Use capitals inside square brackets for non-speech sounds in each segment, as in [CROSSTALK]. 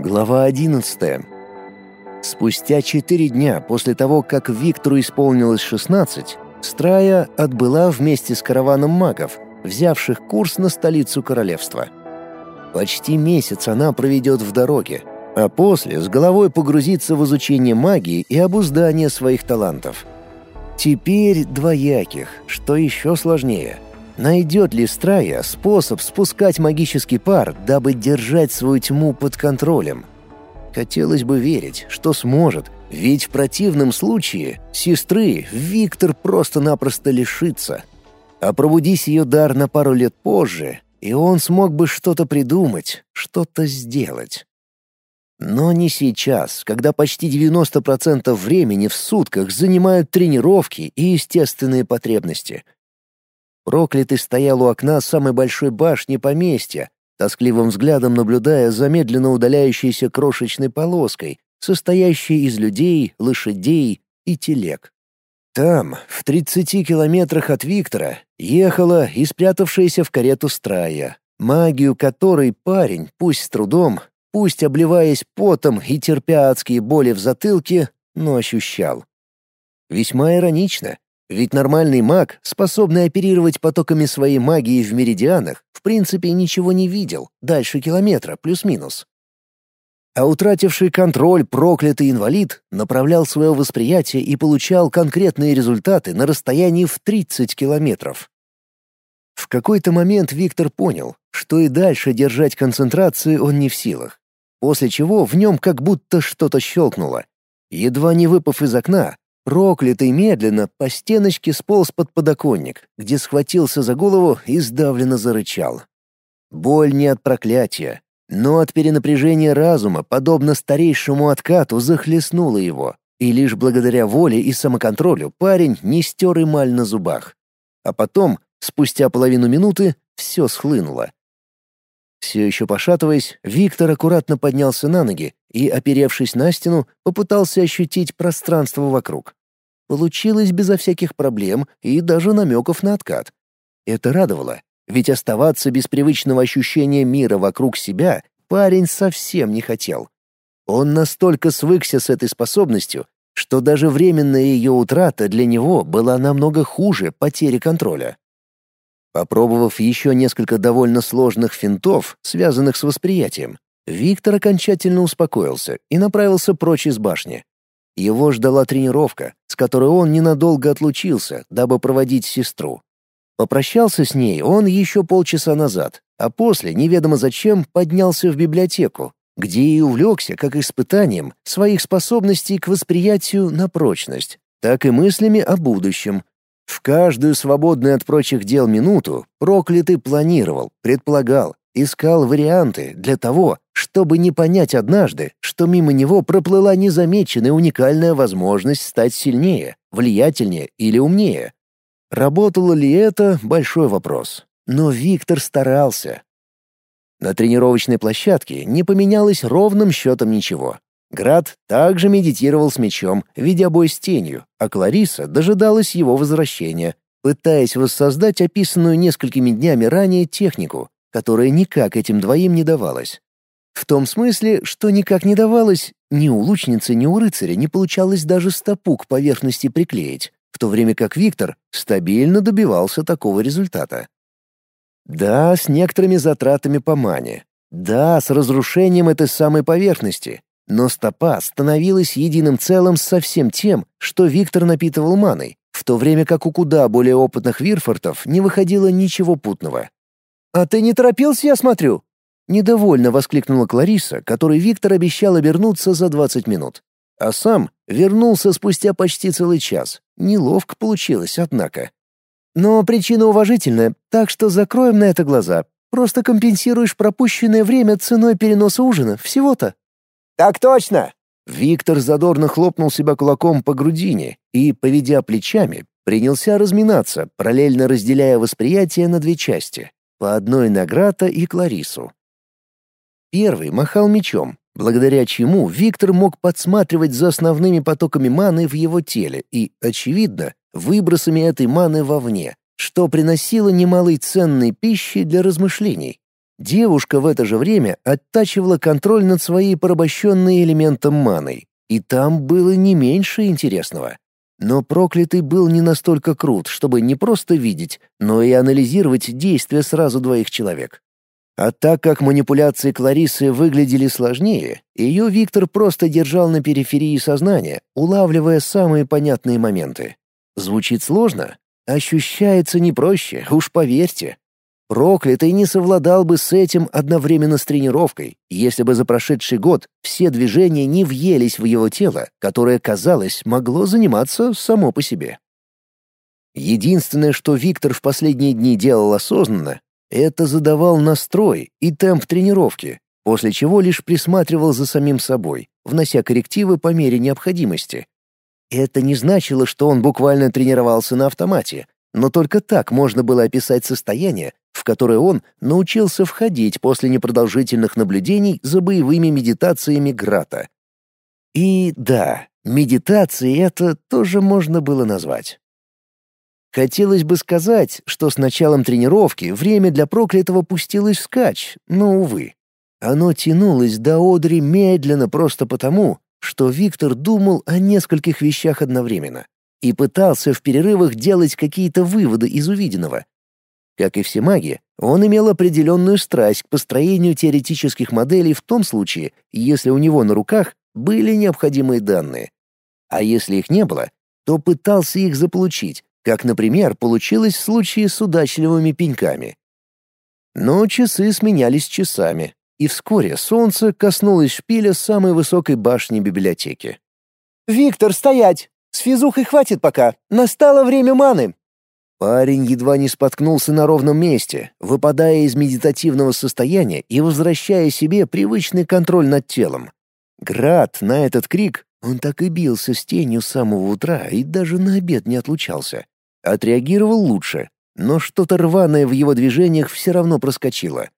Глава 11. Спустя четыре дня после того, как Виктору исполнилось 16, Страя отбыла вместе с караваном магов, взявших курс на столицу королевства. Почти месяц она проведет в дороге, а после с головой погрузится в изучение магии и обуздание своих талантов. Теперь двояких, что еще сложнее — Найдет ли Страя способ спускать магический пар, дабы держать свою тьму под контролем? Хотелось бы верить, что сможет, ведь в противном случае сестры Виктор просто-напросто лишится. А пробудись ее дар на пару лет позже, и он смог бы что-то придумать, что-то сделать. Но не сейчас, когда почти 90% времени в сутках занимают тренировки и естественные потребности — Проклятый стоял у окна самой большой башни поместья, тоскливым взглядом наблюдая за медленно удаляющейся крошечной полоской, состоящей из людей, лошадей и телег. Там, в тридцати километрах от Виктора, ехала и спрятавшаяся в карету страя, магию которой парень, пусть с трудом, пусть обливаясь потом и терпя адские боли в затылке, но ощущал. Весьма иронично, ведь нормальный маг, способный оперировать потоками своей магии в меридианах, в принципе ничего не видел, дальше километра, плюс-минус. А утративший контроль проклятый инвалид направлял свое восприятие и получал конкретные результаты на расстоянии в 30 километров. В какой-то момент Виктор понял, что и дальше держать концентрацию он не в силах, после чего в нем как будто что-то щелкнуло. Едва не выпав из окна, Проклятый медленно по стеночке сполз под подоконник, где схватился за голову и сдавленно зарычал. Боль не от проклятия, но от перенапряжения разума, подобно старейшему откату, захлестнула его, и лишь благодаря воле и самоконтролю парень не стер эмаль на зубах. А потом, спустя половину минуты, все схлынуло. Все еще пошатываясь, Виктор аккуратно поднялся на ноги и, оперевшись на стену, попытался ощутить пространство вокруг. Получилось безо всяких проблем и даже намеков на откат. Это радовало, ведь оставаться без привычного ощущения мира вокруг себя парень совсем не хотел. Он настолько свыкся с этой способностью, что даже временная ее утрата для него была намного хуже потери контроля. Попробовав еще несколько довольно сложных финтов, связанных с восприятием, Виктор окончательно успокоился и направился прочь из башни. Его ждала тренировка, с которой он ненадолго отлучился, дабы проводить сестру. Попрощался с ней он еще полчаса назад, а после, неведомо зачем, поднялся в библиотеку, где и увлекся как испытанием своих способностей к восприятию на прочность, так и мыслями о будущем. В каждую свободную от прочих дел минуту проклятый планировал, предполагал, искал варианты для того, чтобы не понять однажды, что мимо него проплыла незамеченная уникальная возможность стать сильнее, влиятельнее или умнее. Работало ли это — большой вопрос. Но Виктор старался. На тренировочной площадке не поменялось ровным счетом ничего. Град также медитировал с мечом, видя бой с тенью, а Клариса дожидалась его возвращения, пытаясь воссоздать описанную несколькими днями ранее технику, которая никак этим двоим не давалась. В том смысле, что никак не давалось, ни у лучницы, ни у рыцаря не получалось даже стопу к поверхности приклеить, в то время как Виктор стабильно добивался такого результата. Да, с некоторыми затратами по мане. Да, с разрушением этой самой поверхности. Но стопа становилась единым целым со всем тем, что Виктор напитывал маной, в то время как у куда более опытных вирфортов не выходило ничего путного. «А ты не торопился, я смотрю?» Недовольно воскликнула Клариса, которой Виктор обещал обернуться за 20 минут. А сам вернулся спустя почти целый час. Неловко получилось, однако. Но причина уважительная, так что закроем на это глаза. Просто компенсируешь пропущенное время ценой переноса ужина, всего-то. «Так точно!» Виктор задорно хлопнул себя кулаком по грудине и, поведя плечами, принялся разминаться, параллельно разделяя восприятие на две части — по одной на Грата и Кларису. Первый махал мечом, благодаря чему Виктор мог подсматривать за основными потоками маны в его теле и, очевидно, выбросами этой маны вовне, что приносило немалой ценной пищи для размышлений. Девушка в это же время оттачивала контроль над своей порабощенной элементом маной, и там было не меньше интересного. Но проклятый был не настолько крут, чтобы не просто видеть, но и анализировать действия сразу двоих человек. А так как манипуляции Кларисы выглядели сложнее, ее Виктор просто держал на периферии сознания, улавливая самые понятные моменты. Звучит сложно? Ощущается не проще, уж поверьте. Проклятый не совладал бы с этим одновременно с тренировкой, если бы за прошедший год все движения не въелись в его тело, которое, казалось, могло заниматься само по себе. Единственное, что Виктор в последние дни делал осознанно, это задавал настрой и темп тренировки, после чего лишь присматривал за самим собой, внося коррективы по мере необходимости. Это не значило, что он буквально тренировался на автомате, но только так можно было описать состояние, в которое он научился входить после непродолжительных наблюдений за боевыми медитациями Грата. И да, медитацией это тоже можно было назвать. Хотелось бы сказать, что с началом тренировки время для проклятого пустилось вскачь, но, увы. Оно тянулось до Одри медленно просто потому, что Виктор думал о нескольких вещах одновременно и пытался в перерывах делать какие-то выводы из увиденного. Как и все маги, он имел определенную страсть к построению теоретических моделей в том случае, если у него на руках были необходимые данные. А если их не было, то пытался их заполучить, как, например, получилось в случае с удачливыми пеньками. Но часы сменялись часами, и вскоре солнце коснулось шпиля самой высокой башни библиотеки. «Виктор, стоять! С физухой хватит пока! Настало время маны!» Парень едва не споткнулся на ровном месте, выпадая из медитативного состояния и возвращая себе привычный контроль над телом. Град на этот крик, он так и бился с тенью с самого утра и даже на обед не отлучался. Отреагировал лучше, но что-то рваное в его движениях все равно проскочило.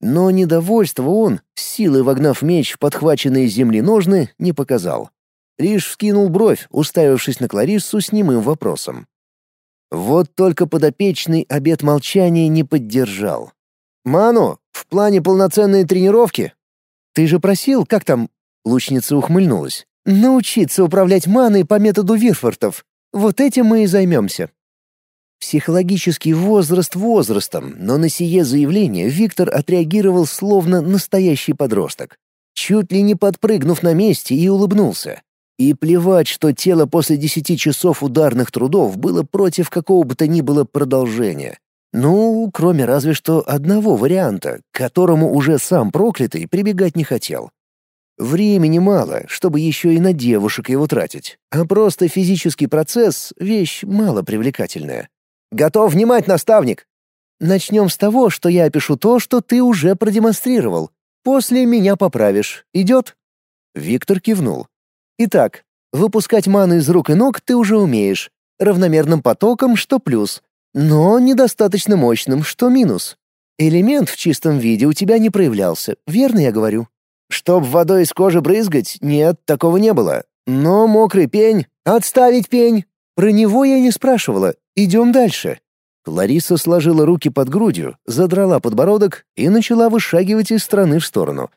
Но недовольство он, силой вогнав меч в подхваченные земли ножны, не показал. Лишь вскинул бровь, уставившись на Клариссу с немым вопросом. Вот только подопечный обет молчания не поддержал. «Ману, в плане полноценной тренировки?» «Ты же просил, как там?» Лучница ухмыльнулась. «Научиться управлять маной по методу Вирфортов. Вот этим мы и займемся». Психологический возраст возрастом, но на сие заявление Виктор отреагировал словно настоящий подросток. Чуть ли не подпрыгнув на месте и улыбнулся. И плевать, что тело после десяти часов ударных трудов было против какого бы то ни было продолжения. Ну, кроме разве что одного варианта, к которому уже сам проклятый прибегать не хотел. Времени мало, чтобы еще и на девушек его тратить, а просто физический процесс — вещь мало привлекательная. Готов внимать, наставник. Начнем с того, что я опишу то, что ты уже продемонстрировал. После меня поправишь. Идет?» Виктор кивнул. «Итак, выпускать ману из рук и ног ты уже умеешь. Равномерным потоком, что плюс. Но недостаточно мощным, что минус. Элемент в чистом виде у тебя не проявлялся, верно я говорю? Чтоб водой из кожи брызгать, нет, такого не было. Но мокрый пень... Отставить пень! Про него я не спрашивала, Идем дальше». Лариса сложила руки под грудью, задрала подбородок и начала вышагивать из стороны в сторону.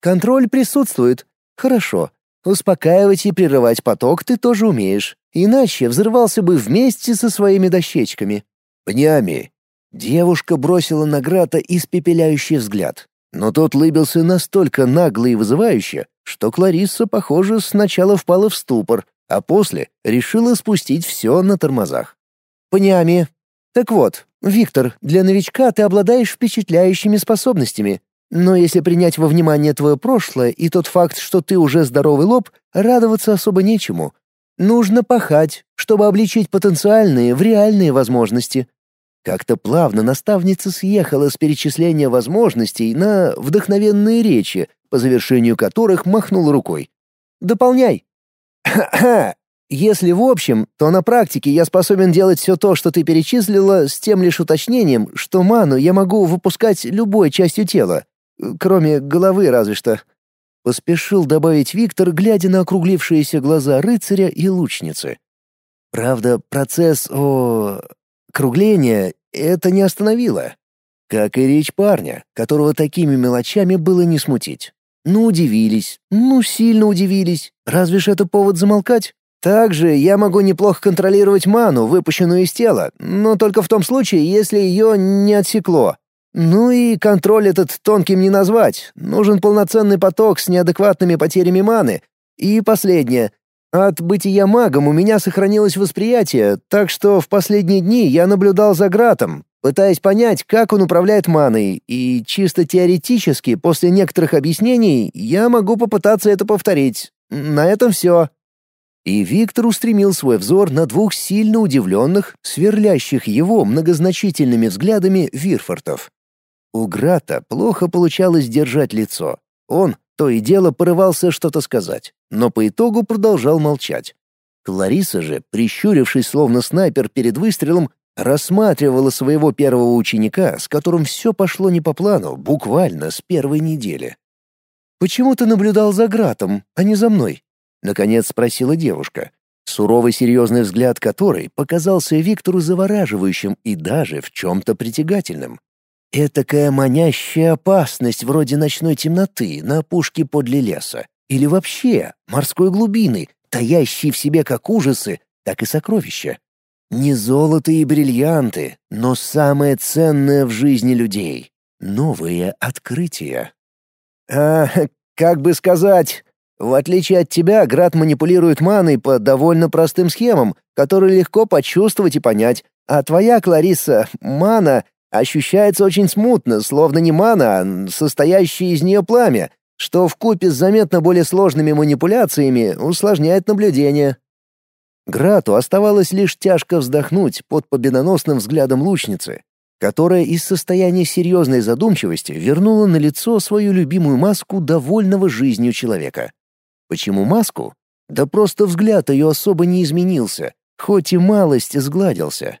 «Контроль присутствует. Хорошо. Успокаивать и прерывать поток ты тоже умеешь. Иначе взрывался бы вместе со своими дощечками». «Пнями!» Девушка бросила на Грата испепеляющий взгляд. Но тот лыбился настолько нагло и вызывающе, что Кларисса, похоже, сначала впала в ступор, а после решила спустить все на тормозах. Пнями. Так вот, Виктор, для новичка ты обладаешь впечатляющими способностями. Но если принять во внимание твое прошлое и тот факт, что ты уже здоровый лоб, радоваться особо нечему. Нужно пахать, чтобы обличить потенциальные в реальные возможности. Как-то плавно наставница съехала с перечисления возможностей на вдохновенные речи, по завершению которых махнула рукой. «Дополняй». «Ха-ха! [CLEARS THROAT] Если в общем, то на практике я способен делать все то, что ты перечислила, с тем лишь уточнением, что ману я могу выпускать любой частью тела, кроме головы разве что. Поспешил добавить Виктор, глядя на округлившиеся глаза рыцаря и лучницы. Правда, процесс о... кругления это не остановило. Как и речь парня, которого такими мелочами было не смутить. Ну, удивились, ну, сильно удивились. Разве ж это повод замолкать? Также я могу неплохо контролировать ману, выпущенную из тела, но только в том случае, если ее не отсекло. Ну и контроль этот тонким не назвать. Нужен полноценный поток с неадекватными потерями маны. И последнее. От бытия магом у меня сохранилось восприятие, так что в последние дни я наблюдал за Гратом, пытаясь понять, как он управляет маной, и чисто теоретически, после некоторых объяснений, я могу попытаться это повторить. На этом все. И Виктор устремил свой взор на двух сильно удивленных, сверлящих его многозначительными взглядами Вирфортов. У Грата плохо получалось держать лицо. Он то и дело порывался что-то сказать, но по итогу продолжал молчать. Клариса же, прищурившись словно снайпер перед выстрелом, рассматривала своего первого ученика, с которым все пошло не по плану, буквально с первой недели. «Почему ты наблюдал за Гратом, а не за мной?» Наконец спросила девушка, суровый серьезный взгляд которой показался Виктору завораживающим и даже в чем-то притягательным. Этакая манящая опасность вроде ночной темноты на опушке подле леса. Или вообще морской глубины, таящей в себе как ужасы, так и сокровища. Не золото и бриллианты, но самое ценное в жизни людей — новые открытия. «А, как бы сказать, в отличие от тебя, Град манипулирует маной по довольно простым схемам, которые легко почувствовать и понять. А твоя, Клариса, мана ощущается очень смутно, словно не мана, а состоящее из нее пламя, что в купе с заметно более сложными манипуляциями усложняет наблюдение. Грату оставалось лишь тяжко вздохнуть под победоносным взглядом лучницы, которая из состояния серьезной задумчивости вернула на лицо свою любимую маску довольного жизнью человека. Почему маску? Да просто взгляд ее особо не изменился, хоть и малость сгладился.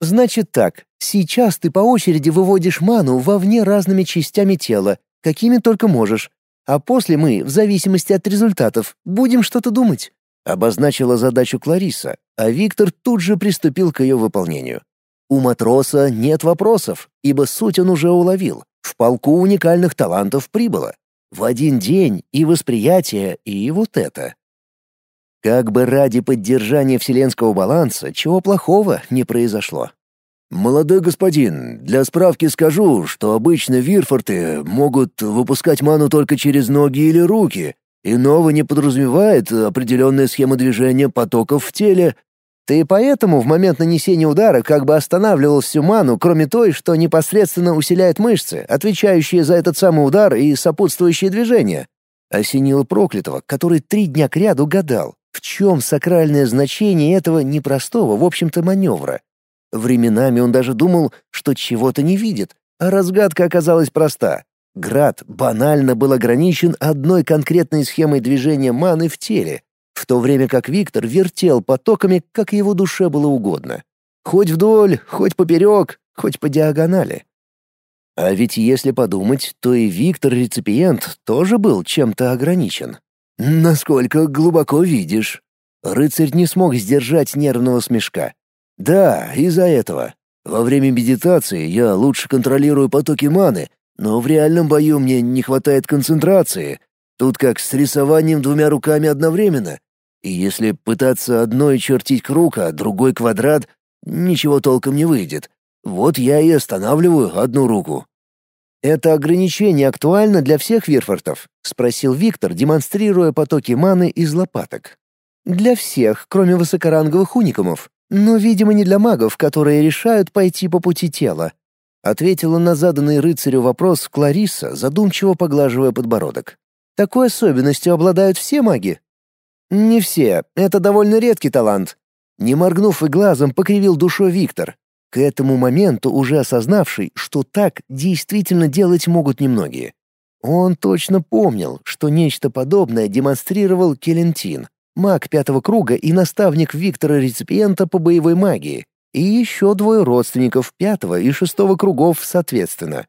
Значит так, сейчас ты по очереди выводишь ману вовне разными частями тела, какими только можешь, а после мы, в зависимости от результатов, будем что-то думать. Обозначила задачу Клариса, а Виктор тут же приступил к ее выполнению. У матроса нет вопросов, ибо суть он уже уловил. В полку уникальных талантов прибыло. В один день и восприятие, и вот это. Как бы ради поддержания вселенского баланса чего плохого не произошло. «Молодой господин, для справки скажу, что обычно вирфорты могут выпускать ману только через ноги или руки. Иного не подразумевает определенная схема движения потоков в теле, ты поэтому в момент нанесения удара как бы останавливал всю ману, кроме той, что непосредственно усиляет мышцы, отвечающие за этот самый удар и сопутствующие движения. Осенило проклятого, который три дня кряду гадал, в чем сакральное значение этого непростого, в общем-то, маневра. Временами он даже думал, что чего-то не видит, а разгадка оказалась проста. Град банально был ограничен одной конкретной схемой движения маны в теле, в то время как Виктор вертел потоками, как его душе было угодно. Хоть вдоль, хоть поперек, хоть по диагонали. А ведь если подумать, то и Виктор-реципиент тоже был чем-то ограничен. Насколько глубоко видишь. Рыцарь не смог сдержать нервного смешка. Да, из-за этого. Во время медитации я лучше контролирую потоки маны, но в реальном бою мне не хватает концентрации, Тут как с рисованием двумя руками одновременно. И если пытаться одной чертить круг, а другой квадрат, ничего толком не выйдет. Вот я и останавливаю одну руку. «Это ограничение актуально для всех Вирфортов?» — спросил Виктор, демонстрируя потоки маны из лопаток. «Для всех, кроме высокоранговых уникумов. Но, видимо, не для магов, которые решают пойти по пути тела», — ответила на заданный рыцарю вопрос Клариса, задумчиво поглаживая подбородок. Такой особенностью обладают все маги. Не все, это довольно редкий талант. Не моргнув и глазом, покривил душой Виктор, к этому моменту уже осознавший, что так действительно делать могут немногие. Он точно помнил, что нечто подобное демонстрировал Келентин, маг пятого круга и наставник Виктора-реципиента по боевой магии, и еще двое родственников пятого и шестого кругов соответственно.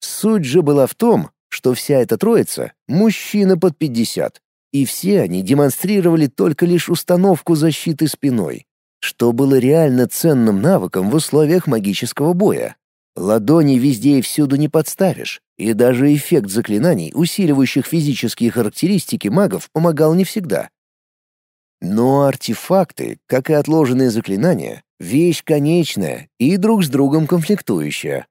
Суть же была в том, что вся эта троица — мужчины под 50, и все они демонстрировали только лишь установку защиты спиной, что было реально ценным навыком в условиях магического боя. Ладони везде и всюду не подставишь, и даже эффект заклинаний, усиливающих физические характеристики магов, помогал не всегда. Но артефакты, как и отложенные заклинания, вещь конечная и друг с другом конфликтующая.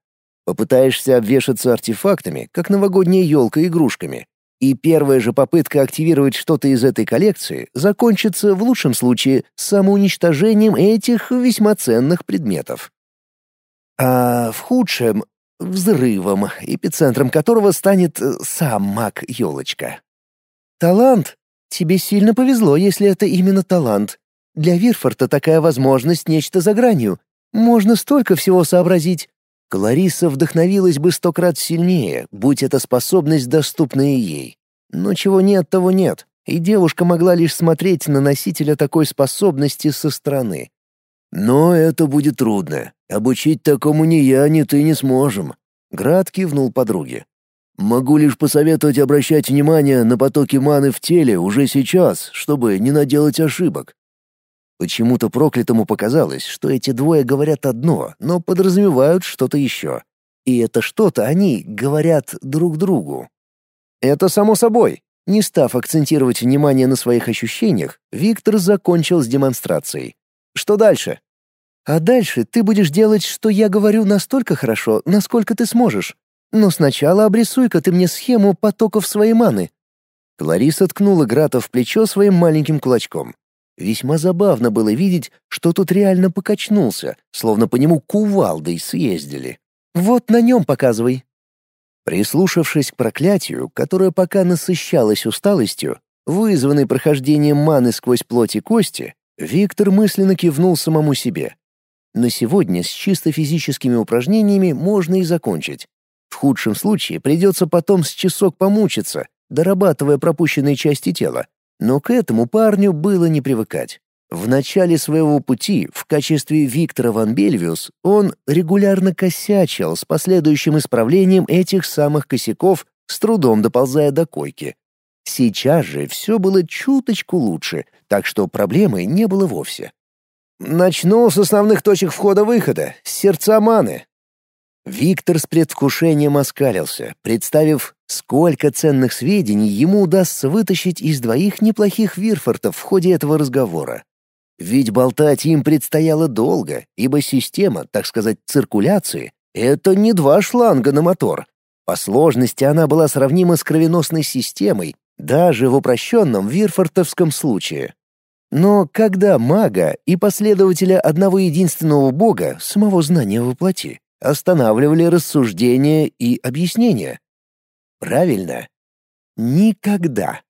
Попытаешься обвешаться артефактами, как новогодняя елка игрушками, и первая же попытка активировать что-то из этой коллекции закончится в лучшем случае самоуничтожением этих весьма ценных предметов. А в худшем — взрывом, эпицентром которого станет сам маг-елочка. «Талант? Тебе сильно повезло, если это именно талант. Для Вирфорта такая возможность — нечто за гранью. Можно столько всего сообразить». Клариса вдохновилась бы сто крат сильнее, будь эта способность доступна и ей. Но чего нет, того нет, и девушка могла лишь смотреть на носителя такой способности со стороны. «Но это будет трудно. Обучить такому ни я, ни ты не сможем», — Град кивнул подруге. «Могу лишь посоветовать обращать внимание на потоки маны в теле уже сейчас, чтобы не наделать ошибок. Почему-то проклятому показалось, что эти двое говорят одно, но подразумевают что-то еще. И это что-то они говорят друг другу. Это само собой. Не став акцентировать внимание на своих ощущениях, Виктор закончил с демонстрацией. Что дальше? А дальше ты будешь делать, что я говорю, настолько хорошо, насколько ты сможешь. Но сначала обрисуй-ка ты мне схему потоков своей маны. Клариса ткнула Грата в плечо своим маленьким кулачком. Весьма забавно было видеть, что тут реально покачнулся, словно по нему кувалдой съездили. «Вот на нем показывай». Прислушавшись к проклятию, которое пока насыщалось усталостью, вызванной прохождением маны сквозь плоть и кости, Виктор мысленно кивнул самому себе. На сегодня с чисто физическими упражнениями можно и закончить. Худшем случае придется потом с часок помучиться, дорабатывая пропущенные части тела, но к этому парню было не привыкать. В начале своего пути в качестве Виктора Ван Бельвиус он регулярно косячил с последующим исправлением этих самых косяков, с трудом доползая до койки. Сейчас же все было чуточку лучше, так что проблемы не было вовсе. «Начну с основных точек входа-выхода, с сердца маны», Виктор с предвкушением оскалился, представив, сколько ценных сведений ему удастся вытащить из двоих неплохих Вирфортов в ходе этого разговора. Ведь болтать им предстояло долго, ибо система, так сказать, циркуляции — это не два шланга на мотор. По сложности она была сравнима с кровеносной системой, даже в упрощенном вирфортовском случае. Но когда мага и последователя одного единственного бога, самого знания воплоти, останавливали рассуждения и объяснения. Правильно? Никогда.